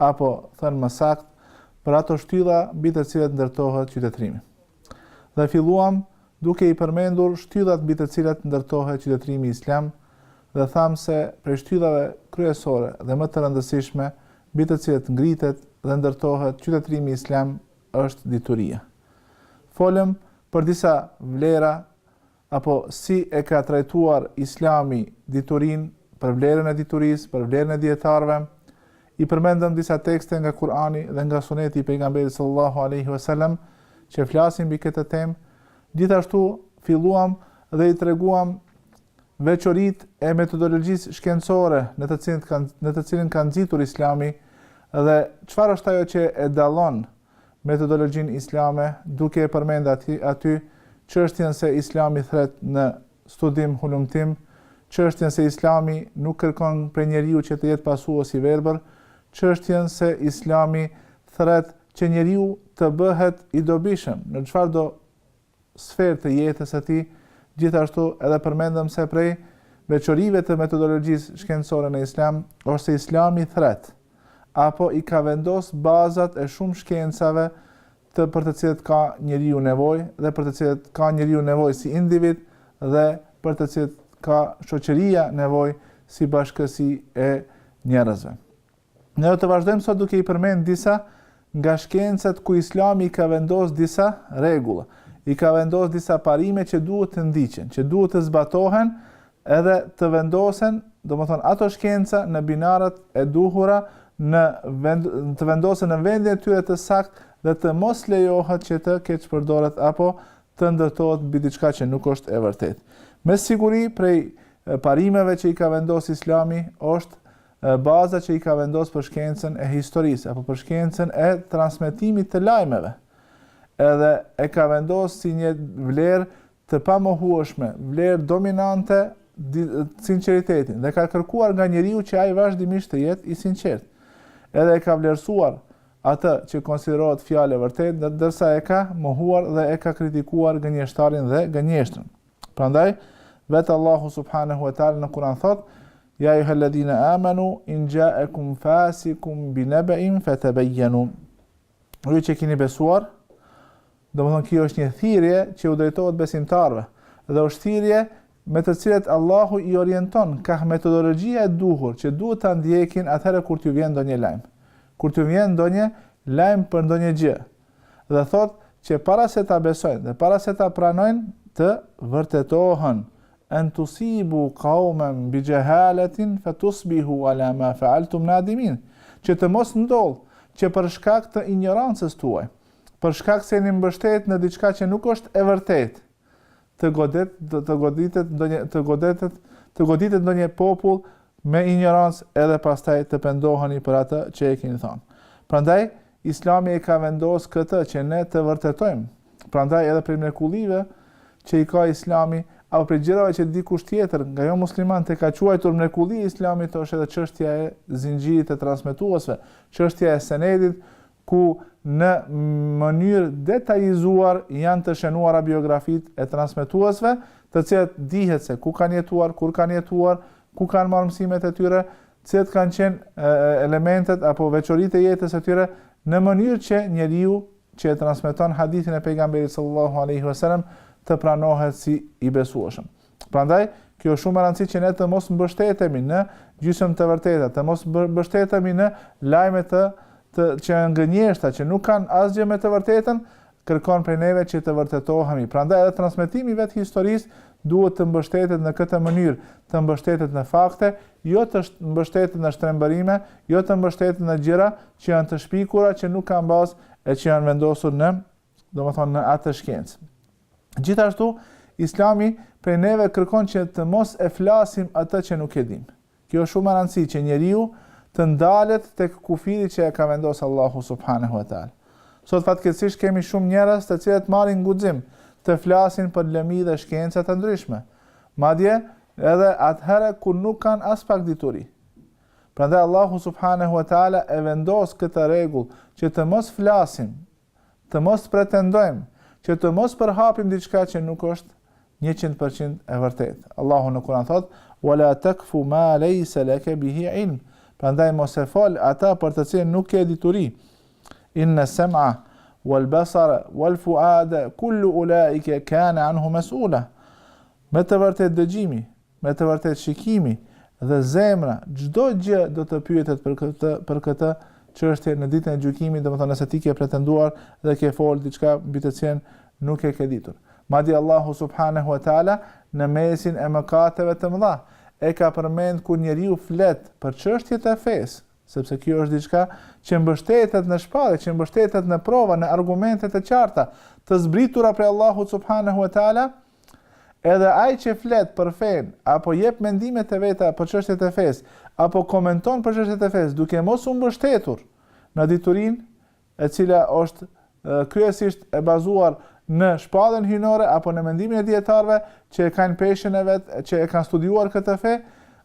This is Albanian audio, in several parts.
apo, thënë më saktë, për ato shtylla mbi të cilat ndërtohet qytetërimi. Dhe filluam duke i përmendur shtyllat mbi të cilat ndërtohet qytetërimi islam dhe thamë se prej shtyllave kryesore dhe më të rëndësishme mbi të cilat ngritet dhe ndërtohet qytetërimi islam është dituria. Folëm për disa vlera apo si e ka trajtuar Islami diturinë, për vlerën e diturisë, për vlerën e dijetarëve, i përmendëm disa tekste nga Kur'ani dhe nga Suneti i Pejgamberit sallallahu alejhi ve sellem që flasin mbi këtë temë. Gjithashtu filluam dhe i treguam veçoritë e metodologjisë shkencore në të cilën kanë në të cilën ka nxitur Islami dhe çfarë është ajo që e dallon metodologjinë islame, duke e përmendur aty aty çështjen se Islami thret në studim hulumtim, çështjen se Islami nuk kërkon prej njeriu që të jetë pasues i verbër, çështjen se Islami thret që njeriu të bëhet i dobishëm në çfarëdo sferë të jetës së tij, gjithashtu edhe përmendëm se prej veçorive të metodologjisë shkencore në Islam është se Islami thret apo i ka vendos bazat e shumë shkencave të për të cilat ka njeriu nevojë dhe për të cilat ka njeriu nevojë si individ dhe për të cilat ka shoqëria nevojë si bashkësi e njerëzve. Ne do të vazhdojmë sot duke i përmend disa nga shkencat ku Islami i ka vendos disa rregulla, i ka vendos disa parime që duhet të ndiqen, që duhet të zbatohen edhe të vendosen, domethënë ato shkenca në binarat e duhura në vend, të vendosen në vendin e tyre të saktë dhe të mos lejohet që të keqpërdoret apo të ndërtohet mbi diçka që nuk është e vërtetë. Me siguri prej parimeve që i ka vendosur Islami është baza që i ka vendos për shkencën e historisë, apo për shkencën e transmetimit të lajmeve, edhe e ka vendos si një vlerë të pamohueshme, vlerë dominante sinqeritetin dhe ka kërkuar nga njeriu që ai vazhdimisht të jetë i sinqertë. Edhe e ka vlerësuar atë që konsiderohet fjalë e vërtetë, ndërsa e ka mohuar dhe e ka kritikuar gënjeshtarin dhe gënjeshtrën. Prandaj vetë Allahu subhanahu wa taala në Kur'an thotë Ja ejuhel-ledhine amenu in xhaekum fasikun bi nebein fetebejenu. O ju që keni besuar, domethënë kjo është një thirrje që u drejtohet besimtarëve dhe është thirrje me të cilën Allahu i orienton kah metodologjia e duhur që duhet ta ndjekin atëherë kur t'ju vjen ndonjë lajm. Kur t'ju vjen ndonjë lajm për ndonjë gjë, dhe thotë që para se ta besojnë dhe para se ta pranojnë të vërtetohen an tusibu qauman bi jahalatin fatusbihu ala ma faaltum nadimin që të mos ndodh që për shkak të injorancës tuaj për shkak se jeni mbështet në diçka që nuk është e vërtetë të godet të goditet ndonjë të godetet të goditet ndonjë popull me injorancë edhe pastaj të pendoheni për atë që e keni thënë. Prandaj Islami e ka vendosur këtë që ne të vërtetojmë. Prandaj edhe prej mrekullive që i ka Islami apo prej gjërave që dikush tjetër nga jomuslimanët e ka quajtur mrekulli e Islamit është edhe çështja e zinxhirit të transmetuesve, çështja e senedit, ku në mënyrë detajizuar janë të shenuara biografitë e transmetuesve, të cilët dihet se ku kanë jetuar, kur kanë jetuar, ku kanë marrë mësimet e tyre, cilët kanë qenë elementet apo veçoritë e jetës së tyre, në mënyrë që njeriu që e transmeton hadithin e Pejgamberit sallallahu alejhi wasallam të pranohet si i besueshëm. Prandaj, kjo është shumë e rëndësishme që ne të mos mbështetemi në gjysmë të vërteta, të mos mbështetemi në lajme të të që janë gënjeshtra, që nuk kanë asgjë me të vërtetën, kërkon prej neve që të vërtetohemi. Prandaj edhe transmetimi i vetë historisë duhet të mbështetet në këtë mënyrë, të mbështetet në fakte, jo të mbështetet në shtrembërime, jo të mbështetet në gjëra që janë të shpikura, që nuk kanë bazë e që janë vendosur në domethënë në atë shkencë. Gjithashtu, islami prej neve kërkon që të mos e flasim atë që nuk e dim. Kjo është shumë rëndësi që njeriu të ndalet tek kufiri që e ka vendosë Allahu subhanahu wa taala. Sot fatkeqësisht kemi shumë njerëz të cilët marrin guxim të flasin për lëmi dhe shkenca të ndryshme. Madje, edhe atëherë kur nuk kanë aspak dituri. Prandaj Allahu subhanahu wa taala e vendos këtë rregull që të mos flasim të mos pretendojmë, që të mos përhapim diçka që nuk është njëqind për qind e vërtetë. Allahu në Kur'an thotë: "Wa la taqfu ma laysa laka bihi ilm", prandaj mos e fol ata për të cilën nuk ke dituri. Inna as-sam'a wal-basara wal-fu'ada kullu ulaika kana anhu mas'ula. Me të vërtetë dëgjimi, Me të vërtetë shikimi dhe zemra çdo gjë do të pyetet për këtë për këtë çështje në ditën e gjykimit, domethënë nëse ti ke pretenduar dhe ke folë diçka mbi të cilën nuk e ke ditur. Madje Allahu subhanehu e teala në mesin e mëkateve të mëdha e ka përmend kur njeriu flet për çështjet e fesë, sepse kjo është diçka që mbështetet në shpallje, që mbështetet në prova, në argumente të qarta, të zbritura prej Allahut subhanehu e teala, Edhe ai që flet për fenë, apo jep mendimet e veta për çështjet e fesë, apo komenton për çështjet e fesë duke mos u mbështetur në diturinë e cila është kryesisht e bazuar në shpallën hyjnore apo në mendimin e dijetarëve që e kanë peshën e vet, që e kanë studiuar këtë fe,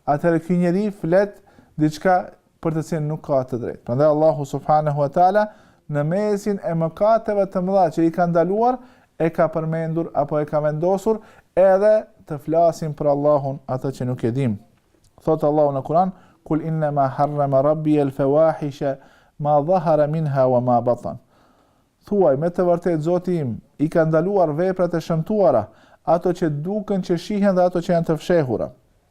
atëherë ky njeri flet diçka për të cilën nuk ka të drejtë. Prandaj Allahu subhanahu wa taala në mesin e mëkateve të mëdha që i ka ndaluar e ka përmendur apo e ka vendosur edhe të flasim për Allahun atë që nuk e dim. Thot Allahu në Kur'an: "Kul inna ma harrama rabbi al-fawahisha ma dhahara minha wa ma batan." Thuaj me të vërtetë Zoti im i ka ndaluar veprat e shëmtuara, ato që duken, që shihen dhe ato që janë të fshehura.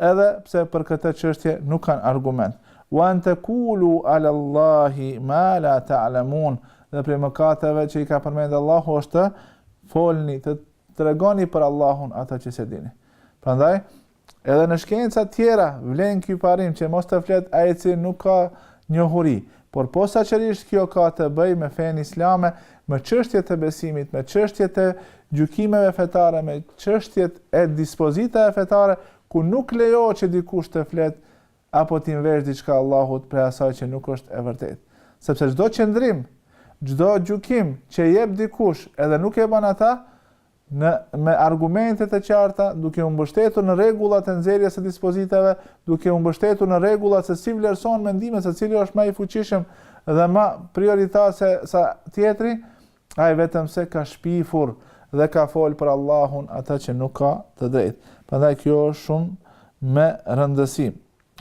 Edhe pse për këtë çështje nuk kanë argument. Wa an taqulu ala Allahi ma la ta'lamun, dhe prej mëkateve që i ka përmendë Allahu është të flisni, të tregoni për Allahun atë që s'e dini. Prandaj, edhe në shkencat tjera vlen ky parim që mos të flet ai i cili nuk ka njohuri. Por posaçërisht kjo ka të bëjë me fenë islame, me çështjet e besimit, me çështjet e gjykimeve fetare, me çështjet e dispozitave fetare ku nuk lejohet që dikush të fletë apo t'i mveshë diçka Allahut prej asaj që nuk është e vërtetë. Sepse çdo qëndrim, çdo gjykim që jep dikush edhe nuk e bën ata, me argumente të qarta, duke u mbështetur në rregullat e nxjerrjes së dispozitave, duke u mbështetur në rregullat se si vlerësohen mendimet, se cili është më i fuqishëm dhe më prioritar se sa tjetri, ai vetëm se ka shpifur dhe ka fol për Allahun atë që nuk ka të drejtë. Prandaj kjo është shumë me rëndësi.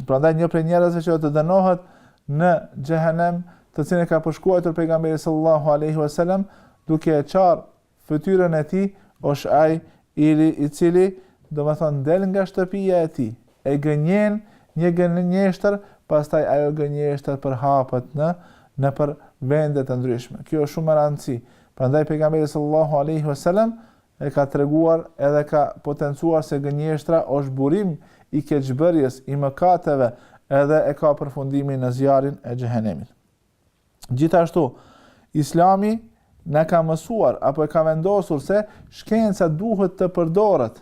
Prandaj një prej njerëzve që do të dënohet në xhehenem, të cilin e ka përshkruar pejgamberi sallallahu alaihi wasallam, duke e çar fytyrën e tij është ai njeri i cili, domethënë del nga shtëpia e tij, e gënjen një gënjeshtër, pastaj ajo gënjeshtër përhapet nëpër vende të ndryshme. Kjo është shumë me rëndësi. Prandaj pejgamberi sallallahu alaihi wasallam e ka treguar edhe ka potencuar se gënjeshtra është burim i keqbërjes, i mëkateve, edhe e ka përfundimin në zjarrin e xhehenemit. Gjithashtu, Islami na ka mësuar apo e ka vendosur se shkenca duhet të përdoret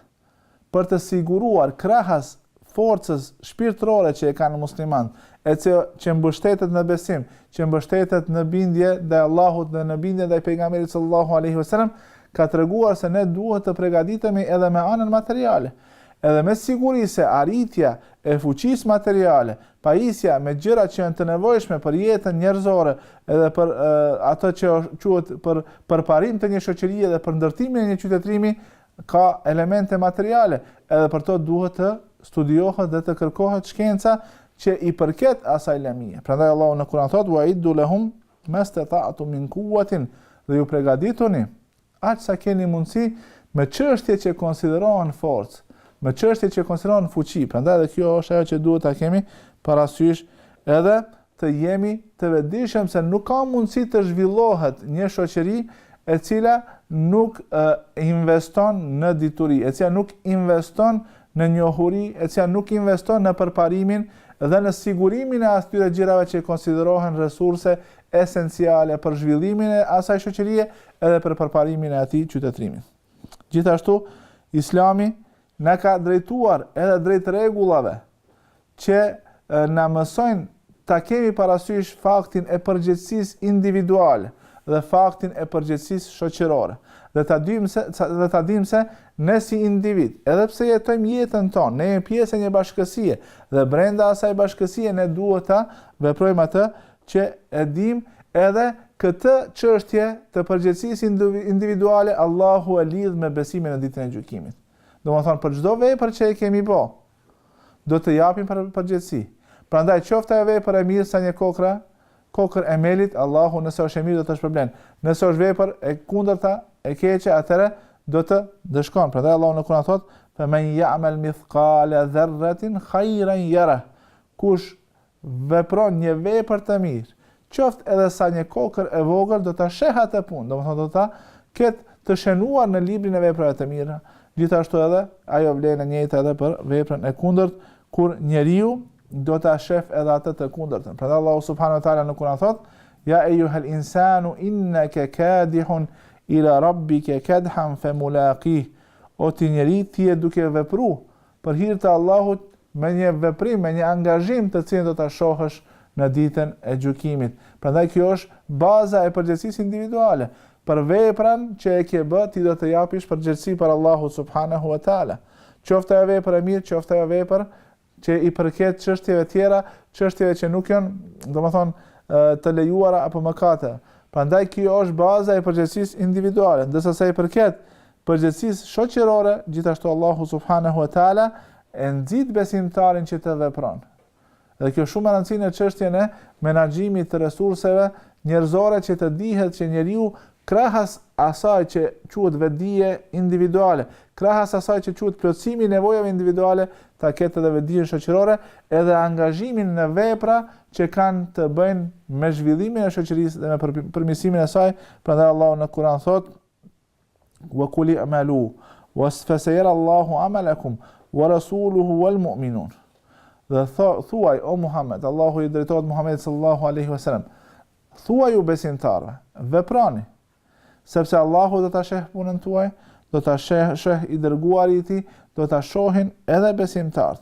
për të siguruar krahas forcës shpirtërore që e kanë muslimanët, e që që mbështetet në besim, që mbështetet në bindje ndaj Allahut dhe në bindje ndaj pejgamberit sallallahu alaihi wasallam, ka treguar se ne duhet të pregaditemi edhe me anën materiale. Edhe me siguri se arritja e fuqisë materiale Pajisja me gjëra që janë të nevojshme për jetën njerëzore dhe për atë që quhet për përparim të një shoqërie dhe për ndërtimin e një qytetërimi ka elemente materiale, edhe për to duhet të studiohet dhe të kërkohet shkenca që i përket asaj lamie. Prandaj Allahu në Kur'an thotë: "Wa a'iddu lahum mastata'tum min quwwatin" dhe ju pregadituni Aq sa keni mundësi me çështje që konsiderohen forcë, me çështje që konsiderohen fuqi. Prandaj edhe kjo është ajo që duhet ta kemi parasysh edhe të jemi të vetëdijshëm se nuk ka mundësi të zhvillohet një shoqëri e cila nuk investon në dituri, e cila nuk investon në njohuri, e cila nuk investon në përparimin dhe në sigurimin e atyre gjërave që konsiderohen resurse esenciale për zhvillimin e asaj shoqërie edhe për përparimin e atij qytetërimi. Gjithashtu, Islami na ka drejtuar edhe drejt rregullave që na mësojnë ta kemi parasysh faktin e përgjegjësisë individuale dhe faktin e përgjegjësisë shoqërore. Dhe ta dimë se ne si individ, edhe pse jetojmë jetën tonë, ne jemi pjesë e një bashkësie dhe brenda asaj bashkësie ne duhet ta veprojmë atë që e dimë edhe këtë çështje të përgjegjësisë individuale Allahu e lidh me besimin në ditën e gjykimit. Domethënë për çdo vepër që e kemi bë, do të japim përgjegjësi. Prandaj qoftë ajo vepër e mirë sa një kokërr, kokërr e melit, Allahu nëse është e mirë do të shpërblen. Nëse është vepër e kundërta, e keqe, atëherë do të ndëshkon. Prandaj Allahu në Kur'an thotë: "Fa man ya'mal mithqala dharratin khayran yara." Kush vepron një vepër të mirë, qoftë edhe sa një kokërr e vogël do ta sheh atë punë, domethënë do ta ketë të shenuar në librin e veprave të mira. Gjithashtu edhe ajo vlen e njëjta edhe për veprën e kundërt, kur njeriu do ta shef edhe atë të kundërtën. Prandaj Allahu subhanahu wa taala në Kur'an thotë: "Ya ayyuhal insanu innaka kadihun ila rabbika kadhan famulaqih." O ti njeri, ti je duke vepru Për hir të Allahut, me një veprim, me një angazhim të cilin do ta shohësh në ditën e gjykimit. Prandaj kjo është baza e përgjegjësisë individuale. Për veprën që e ke bë, ti do të japish përgjegjësi para Allahut subhanehu ve teala. Qoftë ajo vepër e mirë, qoftë ajo vepër që i përket çështjeve tjera, çështjeve që nuk janë, domethënë, të lejuara apo mëkate. Prandaj kjo është baza e përgjegjësisë individuale, ndërsa sa i përket përgjegjësisë shoqërore, gjithashtu Allahu subhanehu ve teala e nxit besimtarin që të vepron. Dhe kjo shumë e rëndësishme në çështjen e menaxhimit të resurseve njerëzore që të dihet që njeriu krahas asaj që quhet vetëdije individuale, krahas asaj që quhet plotësimi i nevojave individuale, ta ketë edhe vetëdijen shoqërore, edhe angazhimin në vepra që kanë të bëjnë me zhvillimin e shoqërisë dhe me përmirësimin e saj, prandaj Allahu në Kur'an thotë wa kuli amalu fasayara Allahu amalakum wa rasuluhu wal mu'minun. Dhe thuaj o Muhammed, Allahu i drejtohet Muhammedit sallallahu alaihi wasallam. Thuaju besimtarëve, veprani, sepse Allahu do ta sheh punën tuaj, do ta sheh sheh i dërguari i tij, do ta shohin edhe besimtarët.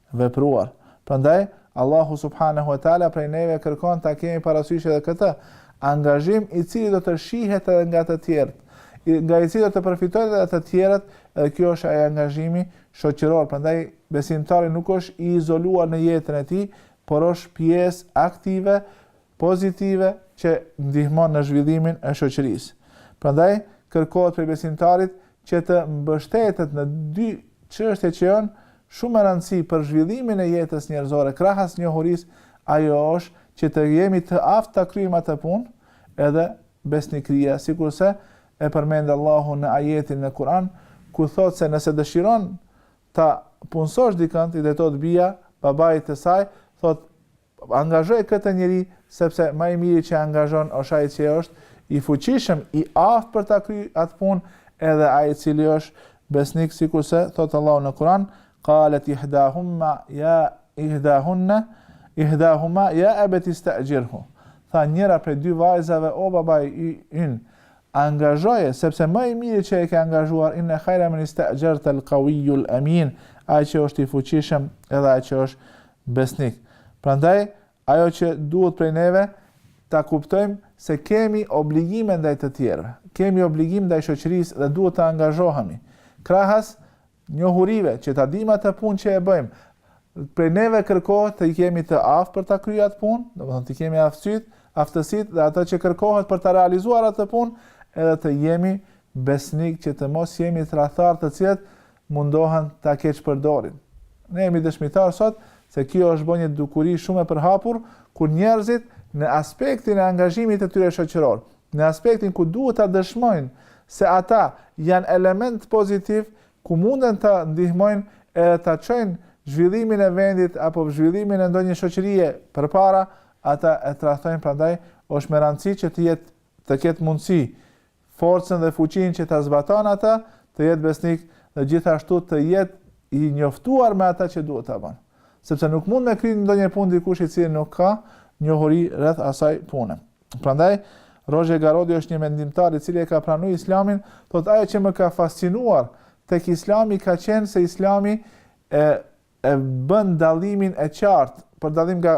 vepruar. Prandaj, Allahu subhanehu ve teala prej neve kërkon ta kemi parasysh edhe këtë angazhim i cili do të shihet edhe nga të tjerët, nga i cili do të përfitojnë edhe të tjerët, edhe kjo është ai angazhimi shoqëror. Prandaj, besimtari nuk është i izoluar në jetën e tij, por është pjesë aktive pozitive që ndihmon në zhvillimin e shoqërisë. Prandaj, kërkohet prej besimtarit që të mbështetet në dy çështje që janë shumë me rëndësi për zhvillimin e jetës njerëzore krahas njohurisë, ajo është që të jemi të aftë ta kryejmë atë punë, edhe besnikëria, sikurse e përmend Allahu në ajetin në Kur'an, ku thotë se nëse dëshiron ta punësosh dikënd, i drejtohet bija, babait të saj, thotë, Angazhoje këtë njeri sepse më i miri që angazhon është ai që është i fuqishëm i aftë për ta kry atë punë edhe ai i cili është besnik sikurse thotë Allahu në Kur'an qalet ihdahumma ya ihdahunna ihdahuma ya abati ista'jirhu tha njëra prej dy vajzave o babai ynë angazhoje sepse më i miri që e ke angazhuar inna khayra man ista'jarta al-qawiyyu al-amin ai që është i fuqishëm edhe ai që është Besnik. Prandaj, ajo që duhet prej neve, ta kuptojmë se kemi obligime ndaj të tjerëve, kemi obligim ndaj shoqërisë dhe duhet të angazhohemi. Krahas njohurive, që ta dimë atë punë që e bëjmë, prej neve kërkohet të jemi të aftë për ta kryer atë punë, domethënë të kemi aftësitë, aftësitë dhe atë që kërkohet për ta realizuar atë punë, edhe të jemi besnik që të mos jemi tradhtarë të cilët mundohen ta keqpërdorin. Ne jemi dëshmitarë sot se kjo është bë një dukuri shumë e përhapur kur njerëzit në aspektin e angazhimit të tyre shoqëror, në aspektin ku duhet ta dëshmojnë se ata janë element pozitiv ku munden të ndihmojnë edhe ta çojnë zhvillimin e vendit apo zhvillimin e ndonjë shoqërie përpara, ata e tradhtojnë prandaj është me rëndësi që të jetë të ketë mundësi forcën dhe fuqinë që ta zbaton atë, të jetë besnik dhe gjithashtu të jetë i njoftuar me atë që duhet ta bën. Sepse nuk mund me kry ndonjë punë dikush i cili nuk ka njohuri rreth asaj pune. Prandaj Roger Garodi është një mendimtar i cili e ka pranuar Islamin, thotë ajo që më ka fascinuar tek Islami ka qenë se Islami e e bën dallimin e qartë, për dallim nga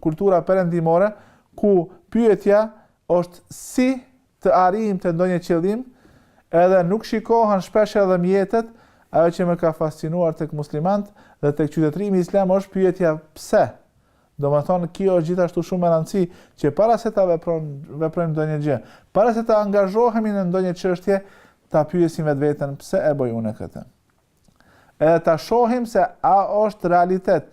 kultura perëndimore, ku pyetja është si të arrijmë te ndonjë qëllim, edhe nuk shikohen shpesh edhe mjetet, ajo që më ka fascinuar tek muslimantë dhe tek qytetërimi islam është pyetja pse? Domethënë kjo është gjithashtu shumë e rëndësi që para se ta veprojmë ndonjë gjë, para se të angazhohemi në ndonjë çështje, ta pyesim vetveten pse e bëj unë këtë? E ta shohim se a është realitet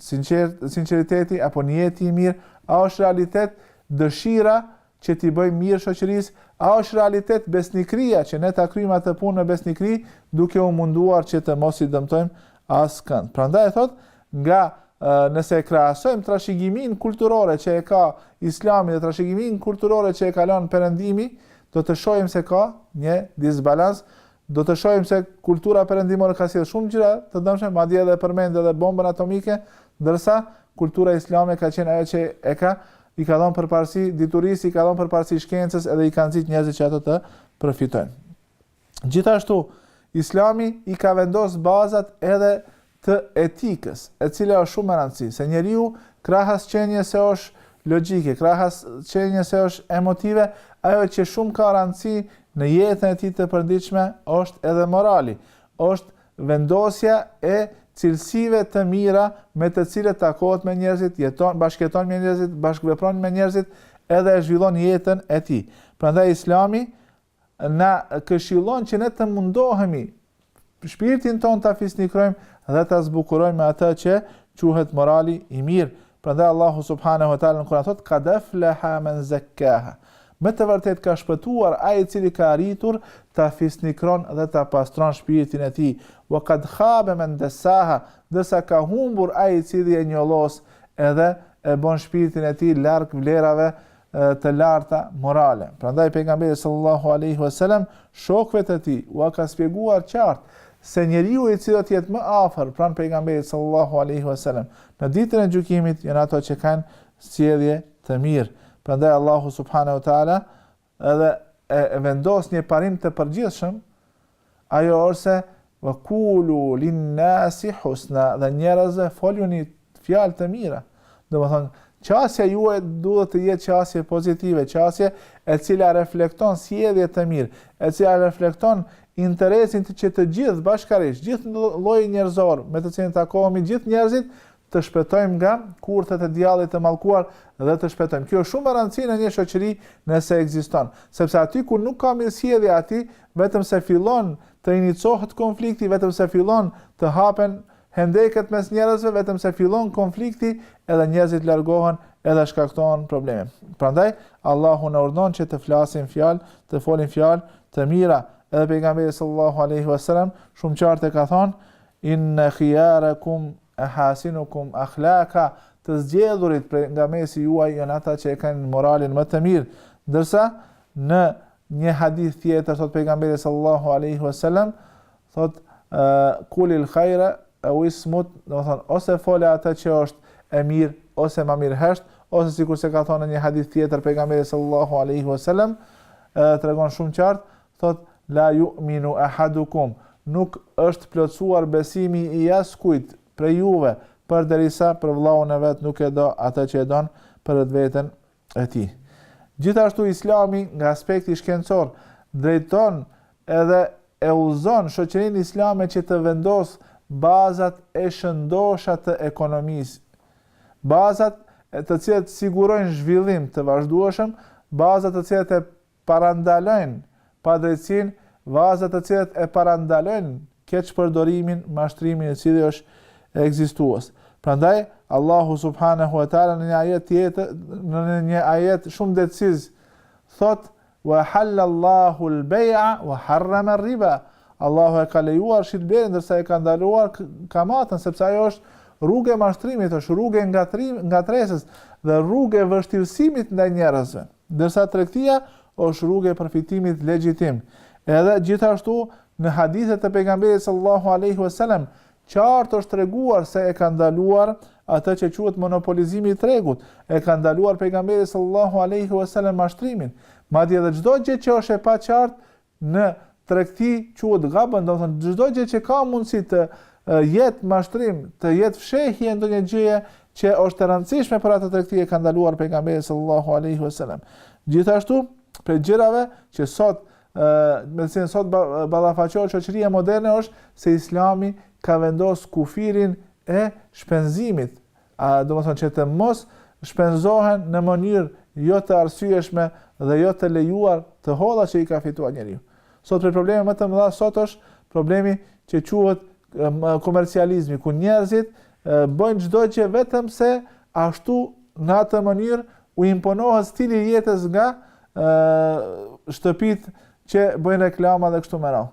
sinqeriteti apo nijeti i mirë, a është realitet dëshira që t'i bëjmë mirë shoqërisë, a është realitet besnikria që ne ta kryjmë atë punë me besnikri, duke u munduar që të mos e dëmtojmë askënd. Prandaj thotë, nga nëse e krahasojmë trashëgiminë kulturore që e ka Islami dhe trashëgiminë kulturore që e ka lënë Perëndimi, do të shohim se ka një disbalans Do të shohim se kultura perëndimore ka sjellë shumë gjëra të dëmshme, madje edhe përmend edhe bombën atomike, ndërsa kultura islame ka qenë ajo që e ka i ka dhënë përparësi diturisë, i ka dhënë përparësi shkencës edhe i ka nxitë njerëzit që ato të përfitojnë. Gjithashtu, Islami i ka vendosur bazat edhe të etikës, e cila është shumë e rëndësi, se njeriu krahas qenies se është logjike, krahas qenies se është emotive, ajo që shumë ka rëndësi në jetën e tij të përditshme është edhe morali, është vendosja e cilësive të mira me të cilët takohet me njerëzit, jeton, bashkëjeton me njerëzit, bashkëvepron me njerëzit, edhe e zhvillon jetën e tij. Prandaj Islami na këshillon që ne të mundohemi shpirtin tonë ta fisnikrojmë dhe ta zbukurojmë me atë që quhet morali i mirë. Prandaj Allahu subhanahu wa taala në Kur'an thotë kad aflaha man zakkaha. Me të vërtetë ka shpëtuar ai i cili ka arritur ta fisnikron dhe ta pastron shpirtin e tij. Wa kad khaba man dassaha, ndërsa ka humbur ai i cili e njollos edhe e bën shpirtin e tij larg vlerave të larta morale. Prandaj pejgamberi sallallahu alaihi wasallam shokëve të tij ua ka shpjeguar qartë se njeriu i cili do të jetë më afër pranë pejgamberit sallallahu alaihi wasallam në ditën e gjykimit janë ato që kanë sjellje të mirë. Prandaj Allahu subhanahu wa taala edhe e vendos një parim të përgjithshëm Ajo është se, Wa kulu linnasi husna, dhe njerëzve foluni fjalë të mira. Domethënë, qasja juaj duhet të jetë qasje pozitive, qasje e cila reflekton sjellje të mirë, e cila reflekton interesin që të gjithë bashkarisht, gjithë lloji njerëzor me të cilin takohemi, gjithë njerëzit të shpëtojmë nga kurthet e djallit të mallkuar dhe të shpëtojmë. Kjo është shumë e rëndësishme në një shoqëri nëse ekziston, sepse aty ku nuk ka mirësjellje aty vetëm se fillon të iniciohet konflikti, vetëm se fillon të hapen hendeket mes njerëzve, vetëm se fillon konflikti, edhe njerëzit largohen, edhe shkakton probleme. Prandaj Allahu na urdhon që të flasim fjalë, të folim fjalë të mira. Edhe pejgamberi sallallahu alaihi wasallam shumë qartë ka thënë inna khiyarakum Ehasinukum ahlaka, Të zgjedhurit nga mesi juaj janë ata që e kanë moralin më të mirë. Ndërsa në një hadith tjetër thot pejgamberi sallallahu alaihi wasallam thot kulil khaira au ismut, domethënë ose fole atë që është e mirë ose më mirë hesht, ose sikur se ka thënë në një hadith tjetër pejgamberi sallallahu alaihi wasallam tregon shumë qartë thotë, La yu'minu ahadukum, Nuk është plotësuar besimi i askujt prej juve, përderisa për vëllaun e vet nuk e do atë që e don për vetveten e tij. Gjithashtu Islami, nga aspekti shkencor, drejton edhe e udhëzon shoqërinë islame që të vendosë bazat e shëndosha të ekonomisë, bazat të cilat sigurojnë zhvillim të vazhdueshëm, baza të cilat e parandalojnë padrejtësinë, baza të cilat e parandalojnë keqpërdorimin, mashtrimin i cili është ekzistues. Prandaj, Allahu subhanehu ve teala në një ajet tjetër, në një ajet shumë deciz, thotë, Wa ahalla Allahu al-bay'a wa harrama ar-riba. Allahu e ka lejuar shitblerin ndërsa e ka ndaluar kamatën, sepse ajo është rrugë e mashtrimit, është rrugë e ngatrim, ngatresës dhe rrugë e vështirësimit ndaj njerëzve. Ndërsa tregtia është rrugë e përfitimit legjitim. Edhe gjithashtu, në hadithe të Pejgamberit sallallahu alejhi ve selem, qartë është treguar se e ka ndaluar atë që quhet monopolizimi i tregut, e ka ndaluar Pejgamberi sallallahu alejhi ve selem mashtrimin, madje edhe çdo gjë që është e paqartë Në tregti quhet gabën, domethënë çdo gjë që ka mundësi të jetë mashtrim, të jetë fshehje e ndonjë gjëje që është e rëndësishme për atë tregti e ka ndaluar pejgamberi sallallahu alaihi wasallam. Gjithashtu, prej gjërave që sot me të cilën sot ballafaqohet shoqëria moderne është se Islami ka vendos kufirin e shpenzimit a domethënë që të mos shpenzohen në mënyrë jo të arsyeshme dhe jo të lejuar të holla që i ka fituar njeriu. Sot prej problemeve më të mëdha sot është problemi që quhet komercializmi, kur njerëzit bëjnë çdo gjë vetëm se ashtu në atë mënyrë u imponohet stili i jetës nga ë shtëpitë që bëjnë reklama dhe kështu me radhë.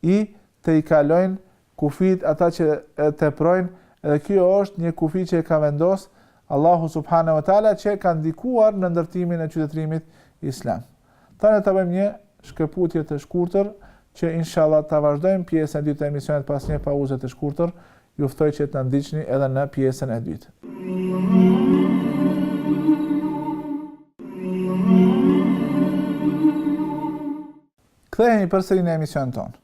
Të i kalojnë kufijtë ata që e teprojnë dhe kjo është një kufi që e ka vendos Allahu subhanahu wa taala që ka ndikuar në ndërtimin e qytetërimit islam. Tani ta bëjmë një shkëputje të shkurtër që inshallah ta vazhdojmë pjesën e dytë të emisionit pas një pauze të shkurtër. Ju ftoj që të na ndiqni edhe në pjesën e dytë. Kthehemi përsëri në emisionin tonë.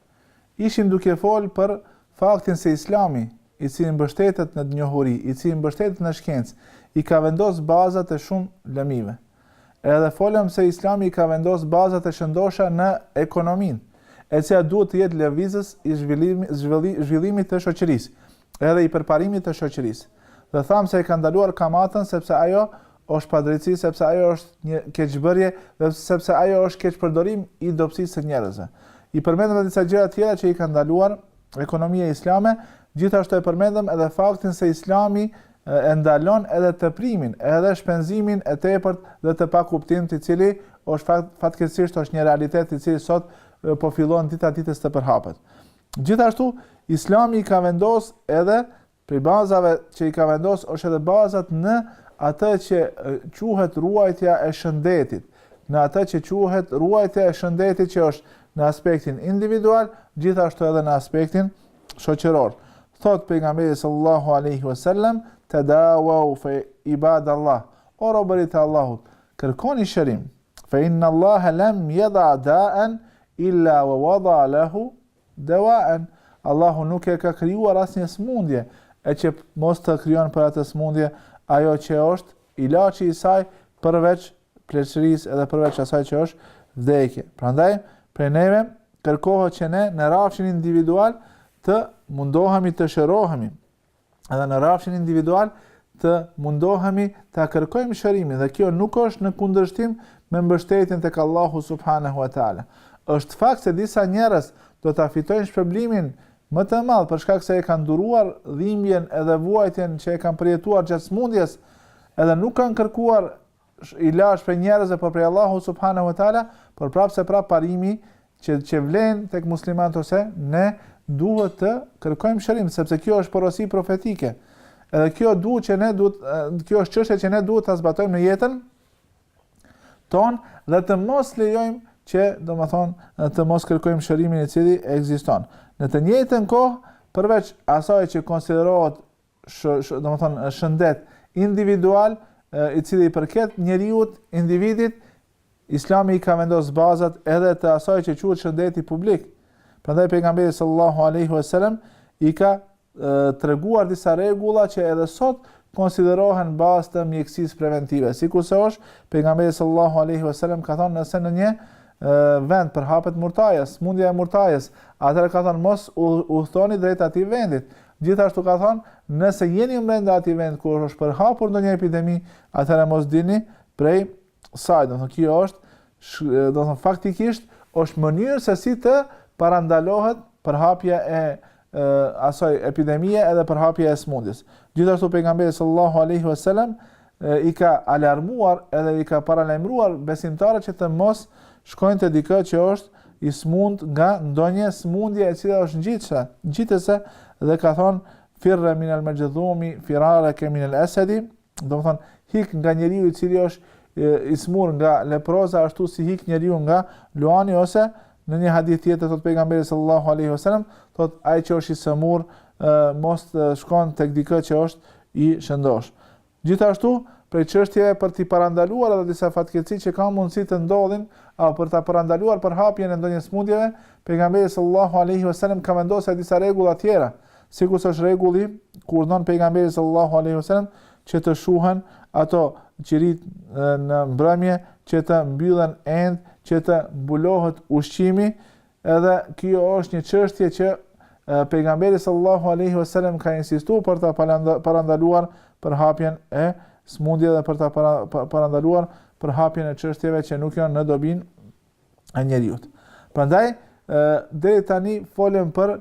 Ishim duke folë për faktin se Islami, i cili mbështetet në njohuri, i cili mbështetet në shkencë, i ka vendosë bazat e shumë lëmive. Edhe folëm se Islami i ka vendosë bazat e shëndosha në ekonominë, e cila duhet të jetë lëvizës i zhvillimit të shoqërisë, Edhe i përparimit të shoqërisë. Dhe thamë se e ka ndaluar kamatën sepse ajo është padrejtësi, sepse ajo është një keqbërje dhe sepse ajo është keqpërdorim i dobësisë së njerëzve. I përmendëm edhe disa gjëra tjera që i ka ndaluar ekonomia islame, gjithashtu e përmendëm edhe faktin se Islami e ndalon edhe teprimin, edhe shpenzimin e tepërt dhe të pakuptimtë i cili është fat, fatkeqësisht është një realitet i cili sot po fillon dita ditës të përhapet. Gjithashtu, Islami i ka vendos edhe prej bazave që i ka vendos është edhe bazat në atë që quhet ruajtja e shëndetit, në atë që quhet ruajtja e shëndetit që është në aspektin individual, gjithashtu edhe në aspektin shoqëror. Thotë pejgamberi sallallahu alaihi wasallam, "Tadawu fa ibadallah." O robërit e Allahut, kërkoni shërim. Fa inna Allah lam yada da'an Illa wada'a lehu dawa'an, Allahu nuk e ka krijuar asnjë sëmundje, e që mos të krijon për atë sëmundje ajo që është ilaçi i saj përveç pleqërisë edhe përveç asaj që është vdekje. Prandaj, prej neve kërkohet që ne në rrafshin individual të mundohemi të shërohemi edhe në rrafshin individual të mundohemi ta kërkojmë shërimin dhe kjo nuk është në kundërshtim me mbështetjen tek Allahu subhanahu wa taala. Është fakt se disa njerëz do ta fitojnë shpërblimin më të madh për shkak se e kanë duruar dhimbjen edhe vuajtjen që e kanë përjetuar gjatë sëmundjes, edhe nuk kanë kërkuar ilaç prej njerëzve por prej Allahut subhanahu wa taala, por prapë se prapë parimi që që vlen tek muslimanët ose ne duhet të kërkojmë shërim sepse kjo është porosi profetike. Edhe kjo duhet që ne duhet kjo është çështje që ne duhet ta zbatojmë në jetën tonë dhe të mos lejojmë që domethënë të mos kërkojmë shërimin i cili ekziston. Në të njëjtën kohë, përveç asaj që konsiderohet shë, shë, domethënë, shëndet individual, i cili i përket njeriut, individit, islami i ka vendos bazat edhe të asaj që quhet shëndeti publik. Prandaj, pejgamberi sallallahu aleyhu e sellem, i ka treguar disa rregulla që edhe sot konsiderohen bazë të mjekësisë preventive. Sikurse është, pejgamberi sallallahu aleyhu e sellem ka thonë nëse në një vend përhapet murtaja, smundja e murtajes, atëherë ka thonë mos udhëtoni drejt atij vendit, Gjithashtu ka thënë, Nëse jeni ju brenda atij vend ku është përhapur ndonjë epidemi, atëherë mos dilni prej saj. Domethënë kjo është domethënë faktikisht është mënyrë se si të parandalohet përhapja e asaj epidemie edhe përhapja e smundjes. Gjithashtu pejgamberi sallallahu alaihi wasallam i ka alarmuar edhe i ka paralajmëruar besimtarët që të mos shkojnë te dikë që është i smurë nga ndonjë sëmundje e cila është ngjitëse, ngjitëse dhe ka thënë firra min al majdhumi firaraka min al asadi, domethënë hik nga njeriu i cili është i smur nga leproza ashtu si hik njeriu nga luani ose në një hadith tjetër thot pejgamberi sallallahu alaihi wasallam thot ai që është i smur mos të shkon tek dikë që është i shëndosh Gjithashtu, prej çështjeve për t'i parandaluar edhe disa fatkeqësi që kanë mundësi të ndodhin apo për ta parandaluar përhapjen e ndonjë smundjeje, Pejgamberi sallallahu alejhi ve sellem ka vendosur disa rregulla të tjera, sikur është rregulli ku urdhënon Pejgamberi sallallahu alejhi ve sellem që të shuhen ato qirinjtë në mbrëmje, që të mbyllen enët, që të mbulohet ushqimi, Edhe kjo është një çështje që Pejgamberi sallallahu alejhi ve sellem ka insistuar për ta parandaluar përhapjen e smundjeve dhe për ta parandaluar përhapjen e çështjeve që nuk janë në dobinë e njeriut. Prandaj deri tani folëm për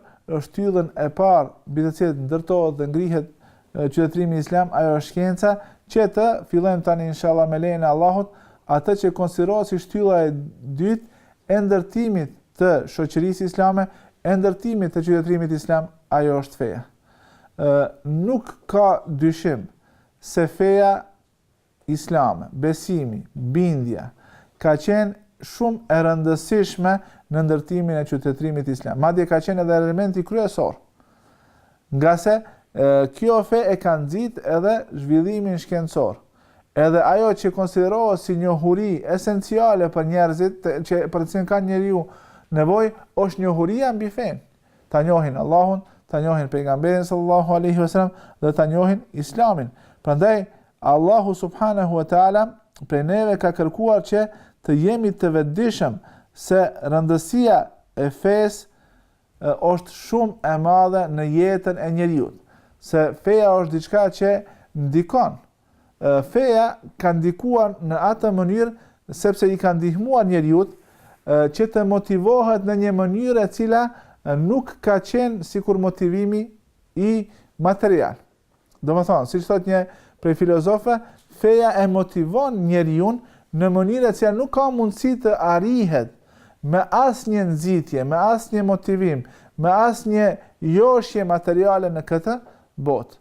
shtyllën e parë mbi të cilën ndërtohet dhe ngrihet qytetërimi islam, ajo është shkenca që të fillojmë tani inshallah me lejen e Allahut, atë që konsiderohet si shtylla e dytë e ndërtimit të shoqërisë islame, e ndërtimit të qytetërimit islam, ajo është feja. Ë, nuk ka dyshim se feja islame, besimi, bindja, ka qenë shumë e rëndësishme në ndërtimin e qytetërimit islam. Madje ka qenë edhe elementi kryesor Ngase, kjo fe e ka nxitë edhe zhvillimin shkencor. Edhe ajo që konsiderohet si njohuri esenciale për njerëzit që për të cilën ka njeriu nevojë, është njohuria mbi fenë. Ta njohin Allahun, ta njohin Pejgamberin sallallahu alejhi ve selam dhe ta njohin Islamin. Prandaj, Allahu subhanehu ve teala prej neve ka kërkuar që të jemi të vetëdijshëm se rëndësia e fesë është shumë e madhe në jetën e njeriut, se feja është diçka që ndikon, feja ka ndikuar në atë mënyrë sepse i ka ndihmuar njeriut që të motivohet në një mënyrë e cila nuk ka qenë sikur motivimi i material. Domethënë, siç thotë një prej filozofëve, feja e motivon njeriun në mënyrë e cila nuk ka mundësi të arrihet me asnjë nxitje, me asnjë motivim, me asnjë joshje materiale në këtë botë.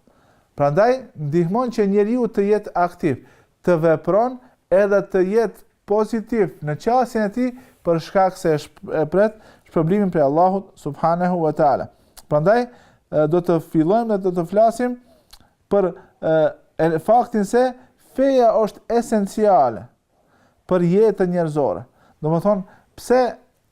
Prandaj, ndihmon që njeriu të jetë aktiv, të vepron edhe të jetë pozitiv në qasjen e tij për shkak se e pret shpërblimin prej Allahut subhanehu ve teala. Prandaj do të fillojmë dhe do të flasim për e, faktin se feja është esenciale për jetën njerëzore. Domethënë, pse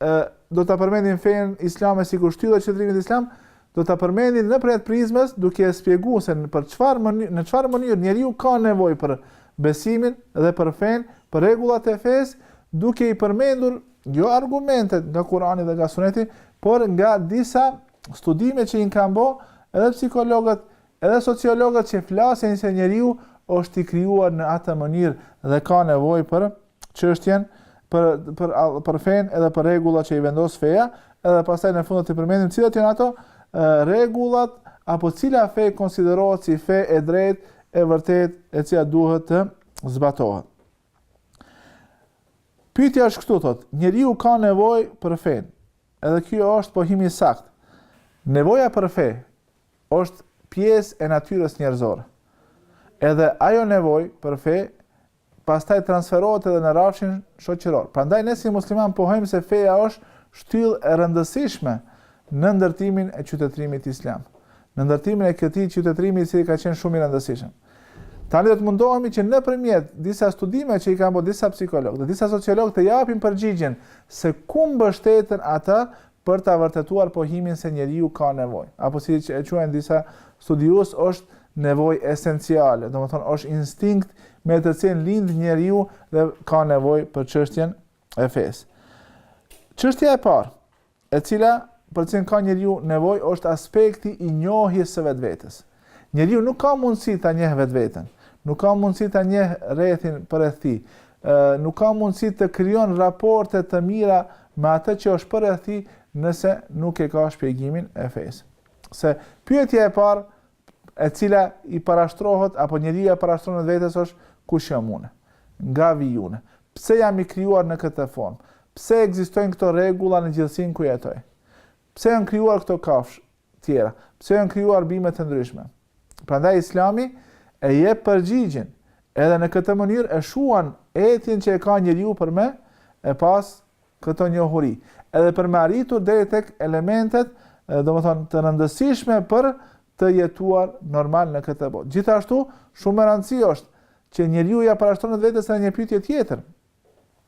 ë do ta përmendim fenë islame si shtyllë e qytetërimit islam, do ta përmendim nëpërmjet prizmës duke e shpjeguar se nëpër çfarë mënyrë, në çfarë mënyrë njeriu ka nevojë për besimin dhe për fenë, për rregullat e fesë, duke i përmendur jo argumentet nga Kurani dhe nga Suneti, por nga disa studime që i kanë bë edhe psikologët, edhe sociologët që flasin se njeriu është i krijuar në atë mënyrë dhe ka nevojë për çështjen për për për fen edhe për rregullat që i vendos feja, edhe pastaj në fund të përmendim cilat janë ato rregullat apo cila fe konsiderohet si fe e drejtë e vërtet e cila duhet të zbatohet. Pyetja është këtu thot, njeriu ka nevojë për fen. Edhe ky është pohim i saktë. Nevoja për fe është pjesë e natyrës njerëzore. Edhe ajo nevojë për fe pastaj transferohet edhe në rrafshin shoqëror. Prandaj ne si muslimanë pohojmë se feja është shtyllë e rëndësishme në ndërtimin e qytetërimit islam, në ndërtimin e këtij qytetërimi i cili ka qenë shumë i rëndësishëm. Tani do të mundohemi që nëpërmjet disa studime që i kanë bërë disa psikologë dhe disa sociologë të japim përgjigjen se ku mbështeten ata për ta vërtetuar pohimin se njeriu ka nevojë, apo siç e quajnë disa studiues është nevojë esenciale, domethënë është instinkt me të cilin lind njeriu dhe ka nevojë për çështjen e fesë. Çështja e parë, e cila për të cilën ka njeriu nevojë është aspekti i njohjes së vetvetes. Njeriu nuk ka mundësi ta njeh vetveten, nuk ka mundësi ta njeh rrethin përreth tij, nuk ka mundësi të krijon raporte të mira me atë që është përreth tij nëse nuk e ka shpjegimin e fesë. Se pyetja e parë e cila i parashtrohet apo njeriu ia parashtron vetes është kush jam unë? Nga vij unë? Pse jam i krijuar në këtë formë? Pse ekzistojnë këto rregulla në gjithësinë ku jetoj? Pse janë krijuar këto kafshë? tjera. Pse janë krijuar bime të ndryshme? Prandaj Islami e jep përgjigjen, edhe në këtë mënyrë e shuan etjen që e ka njeriu për me e pas këto njohuri, edhe për me arritur deri tek elementet, domethënë të rëndësishme për të jetuar normal në këtë botë. Gjithashtu, shumë me rëndësi është që njeriu ja parashtron vetes edhe një pyetje tjetër,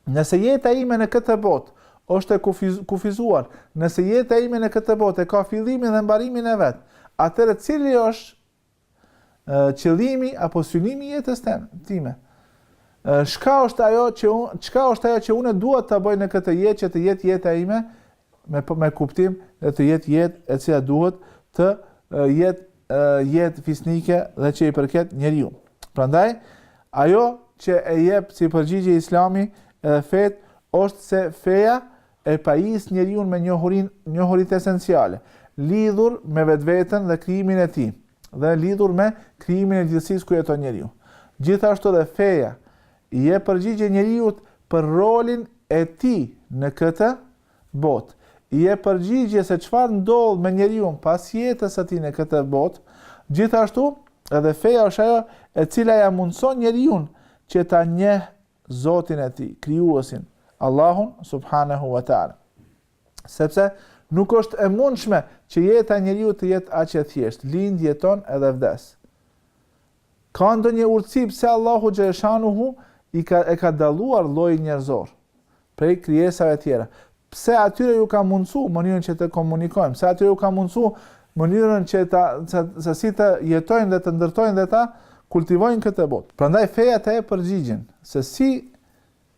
Nëse jeta ime në këtë botë është e kufizuar, nëse jeta ime në këtë botë e ka fillimin dhe mbarimin e vet, atëherë cili është qëllimi apo synimi i jetës time? Çka është ajo që çka është ajo që unë dua ta bëj në këtë jetë që të jetë jeta ime me me kuptim dhe të jetë jetë e cila duhet të jetë jetë fisnike dhe që i përket njeriu. Prandaj ajo që e jep si përgjigje Islami edhe fetë është se feja e pajis njeriun me njohurin, njohurit esenciale, lidhur me vetveten dhe krijimin e tij dhe lidhur me krijimin e gjithësisë ku jeton njeriu. Gjithashtu dhe feja I jep përgjigje njeriut për rolin e tij në këtë botë. I jep përgjigje se çfarë ndodh me njeriun pas jetës së tij në këtë botë. Gjithashtu, edhe feja është ajo e cila ia mundëson njeriut që ta njeh Zotin e tij, Krijuesin, Allahun subhanehu ve teala. Sepse nuk është e mundshme që jeta e njeriut të jetë aq e thjeshtë, lind, jeton edhe vdes. Ka ndonjë urtësi pse Allahu xhaleshanuhu i ka e ka dalluar llojin njerëzor prej krijesave tjera? Pse atyre ju ka mundësu mënyrën që të komunikojnë? Pse atyre ju ka mundësu mënyrën që ta se, se si të jetojnë dhe të ndërtojnë dhe ta kultivojnë këtë botë? Prandaj feja të jep përgjigjen se si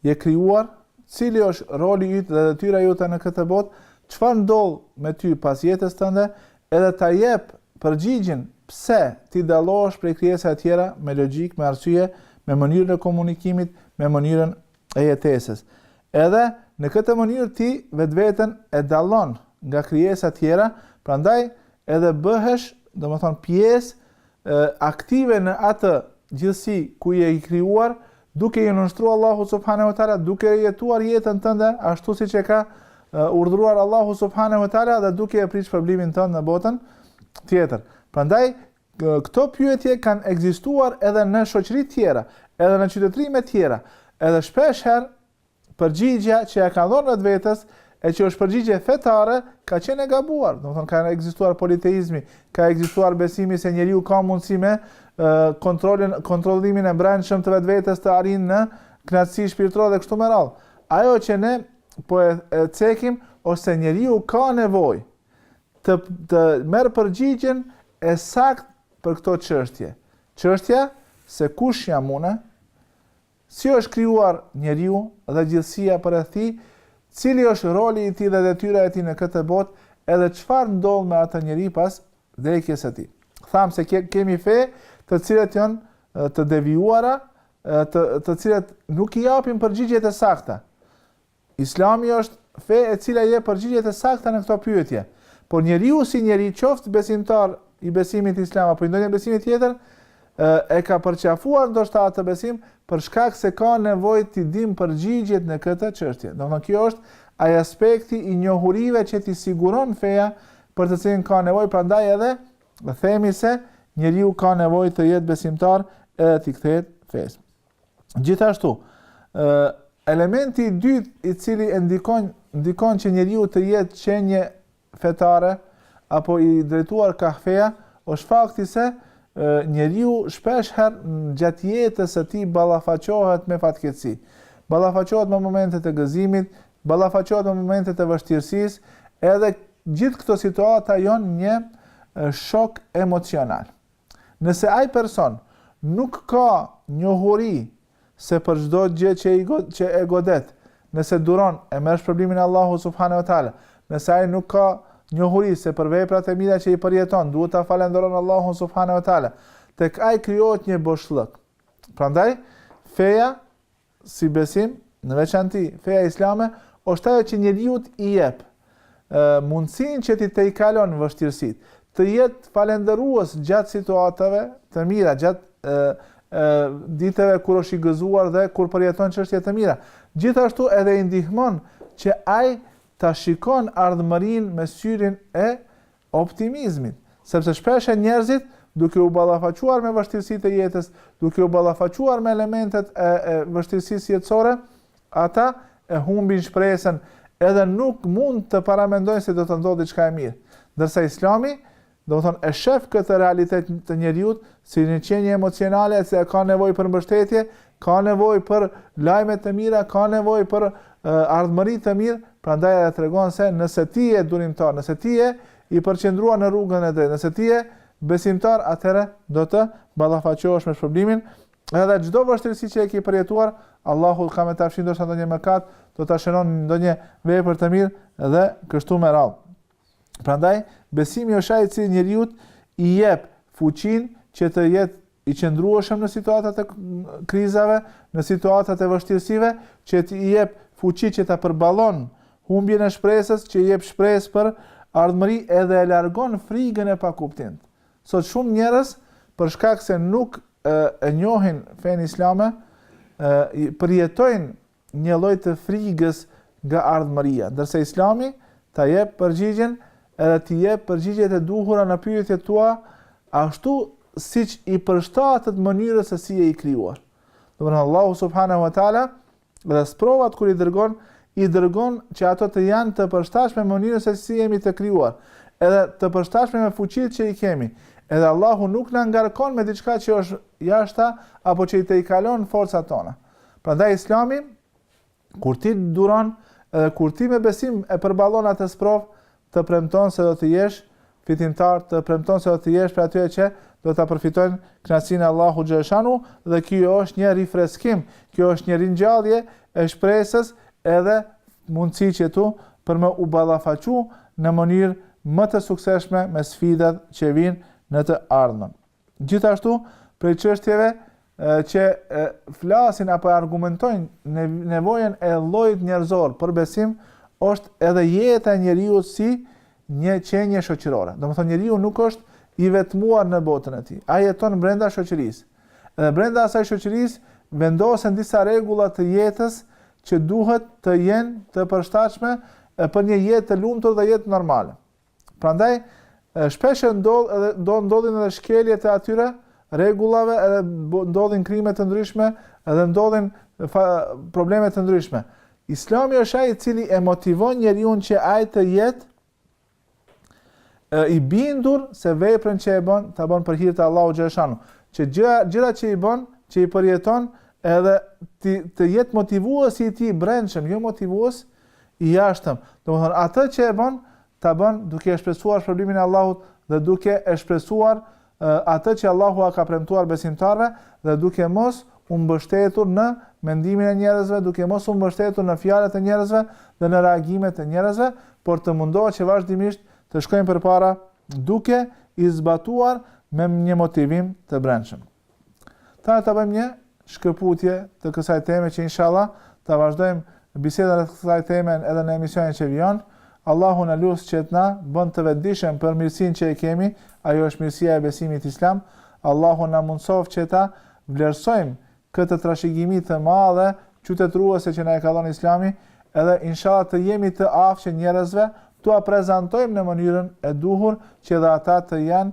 Je krijuar? Cili është roli yt dhe detyra jote në këtë botë? Çfarë ndodh me ty pas jetës tënde? Edhe ta jep përgjigjen pse ti dallohesh prej krijesave tjera me logjikë, me arsye, me mënyrën e komunikimit, me mënyrën e jetesës. Edhe në këtë mënyrë ti vetveten e dallon nga krijesat tjera, prandaj edhe bëhesh, domethënë pjesë aktive në atë gjithësi ku je i krijuar, duke i nënshtruar Allahut subhanehu ve teala, duke jetuar jetën tënde ashtu siç e ka urdhëruar Allahu subhanehu ve teala dhe duke e pritur shpërblimin tënd në botën tjetër. Prandaj këto pyetje kanë ekzistuar edhe në shoqëri të tjera, edhe në qytetërime të tjera, edhe shpesh herë përgjigjja që ia kanë dhënë vetvetes e që është përgjigje fetare, ka qenë e gabuar. Domethënë ka ekzistuar politeizmi, ka ekzistuar besimi se njeriu ka mundësi me kontrollin kontrollimin e brendshëm të vetvetes të arrin në kënaqësi shpirtërore dhe kështu me radhë. Ajo që ne po e, e cekim ose njeriu ka nevojë të të merr përgjigjen e saktë për këto çështje. Çështja se kush jam unë, Si është krijuar njeriu dhe gjithësia përreth tij, cili është roli i tij dhe detyra e tij në këtë botë edhe çfarë ndodh me atë njeri pas vdekjes së tij. Thamë se kemi fe të cilat janë të devijuara, të të cilat nuk i japin përgjigjet e sakta. Islami është fe e cila jep përgjigjet e sakta në këto pyetje. Por njeriu si njeri, qoftë besimtar i besimit islam apo i ndonjë besimi tjetër, e ka përqafuar ndoshta atë besim për shkak se ka nevojë t'i dimë përgjigjet në këtë çështje. Domethënë kjo është ai aspekti i njohurive që t'i siguron feja për të cilën ka nevojë, prandaj edhe themi se njeriu ka nevojë të jetë besimtar edhe t'i kthehet fesë. Gjithashtu, ë elementi i dytë i cili e ndikon ndikon që njeriu të jetë qenie fetare apo i drejtuar kah feja, është fakti se njeriu shpesh herë gjatë jetës së tij ballafaqohet me fatkeqësi. Ballafaqohet me momente të gëzimit, ballafaqohet me momente të vështirësisë, edhe gjithë këto situata janë një shok emocional. Nëse ai person nuk ka njohuri se për çdo gjë që i që e godet, nëse duron, e merr shpërblimin e Allahut subhanehu ve teala, nëse ai nuk ka njohuri se për veprat e mira që i përjeton, duhet ta falënderon Allahun subhanehu ve teala, tek ai krijohet një boshllëk. Prandaj, feja Si besim, në veçanti, feja islame është ajo që njeriut i jep mundësinë që t'i tejkalon vështirësitë, të jetë falënderues gjatë situatave të mira, gjatë ditëve kur është i gëzuar dhe kur përjeton çështje të mira. Gjithashtu edhe i ndihmon që ai ta shikon ardhmërinë me syrin e optimizmit, sepse shpeshe njerëzit, duke u ballafaquar me vështirësitë e jetës, duke u ballafaquar me elementet e vështirësisë jetësore, ata e humbin shpresën, edhe nuk mund të paramendojnë se do të ndodhë diçka e mirë. Ndërsa Islami, domethënë, e shef këtë realitet të njeriut si një qenie emocionale e cila ka nevojë për mbështetje, ka nevojë për lajme të mira, ka nevojë për ardhmëri të mirë, prandaj edhe tregon se nëse ti je durimtar, nëse ti je i përqendruar në rrugën e drejtë, nëse ti je besimtar, atëherë do të ballafaqohesh me shpërblimin, edhe çdo vështirësi që e ke përjetuar, Allahu ka me ta fshi ndoshta ndonjë mëkat, do ta shënon ndonjë vepër të mirë dhe kështu me radhë. Prandaj, besimi është ai i cili njeriut i jep fuqinë që të jetë i qëndrueshëm në situatat e krizave, në situatat e vështirësive, që t'i jep fuqi që ta përballon humbjen e shpresës, që i jep shpresë për ardhmëri edhe e largon frigën e pakuptimtë. Sot shumë njerëz për shkak se nuk e, e njohin fenë islame, e, përjetojnë një lloj të frigës nga ardhmëria, ndërsa Islami ta jep përgjigjen edhe t'i jep përgjigjet e duhura në pyetjet tua ashtu siç i përshtatet mënyrës se si je i krijuar. Domethënë Allahu subhanahu wa taala dhe sprovat kur i dërgon, i dërgon që ato të janë të përshtatshme mënyrës se si jemi të krijuar, edhe të përshtatshme me fuqitë që i kemi. Edhe Allahu nuk na ngarkon me diçka që është jashta apo që i tejkalon forcat tona. Prandaj Islami kur ti duron edhe kur ti me besim e përballon atë sprovë, të premton se do të jesh fitimtar, të premton se do të jesh prej atyre që do ta përfitojnë kënaqësinë e Allahut xhelshanuhu dhe kjo është një rifreskim, kjo është një ringjallje e shpresës edhe mundësi që ti për me u ballafaqu në mënyrë më të suksesshme me sfidat që vijnë në të ardhmen. Gjithashtu, prej çështjeve që flasin apo argumentojnë nevojën e llojit njerëzor për besim është edhe jeta e njeriut si një qenie shoqërore. Domethënë njeriu nuk është i vetmuar në botën e tij. Ai jeton brenda shoqërisë. Dhe brenda asaj shoqërisë vendosen disa rregulla të jetës që duhet të jenë të përshtatshme për një jetë të lumtur dhe jetë normale. Prandaj shpesh ndodhin edhe do ndodhin edhe shkelje të atyre rregullave edhe ndodhin krime të ndryshme edhe ndodhin fa, probleme të ndryshme. Islami është ai i cili e motivon njeriu që ai të jetë i bindur se veprën që e bën ta bën për hir të Allahut xheleshanuhu, që gjëra gjërat që i bën, që i përjeton, edhe të, të jetë motivuesi i tij i brendshëm, jo motivues i jashtëm, domethënë atë që e bën, ta bën duke e shpresuar shpërblimin e Allahut dhe duke e shpresuar atë që Allahu ua ka premtuar besimtarëve dhe duke mos u mbështetur në mendimin e njerëzve, duke mos u mbështetur në fjalët e njerëzve dhe në reagimet e njerëzve, por të mundohet që vazhdimisht të shkojë përpara duke i zbatuar me një motivim të brendshëm. Tani ta bëjmë një shkëputje të kësaj teme që inshallah ta vazhdojmë bisedën rreth kësaj teme edhe në emisionin që vijon. Allahun e lus që të na bën të vetëdijshëm për mirësinë që e kemi, ajo është mirësia e besimit islam. Allahu na mundësoft që ta vlerësojmë këtë trashëgimi të madhe qytetëruese që na e ka dhënë Islami, edhe inshallah të jemi të aftë që njerëzve t'ua prezantojmë në mënyrën e duhur që edhe ata të jenë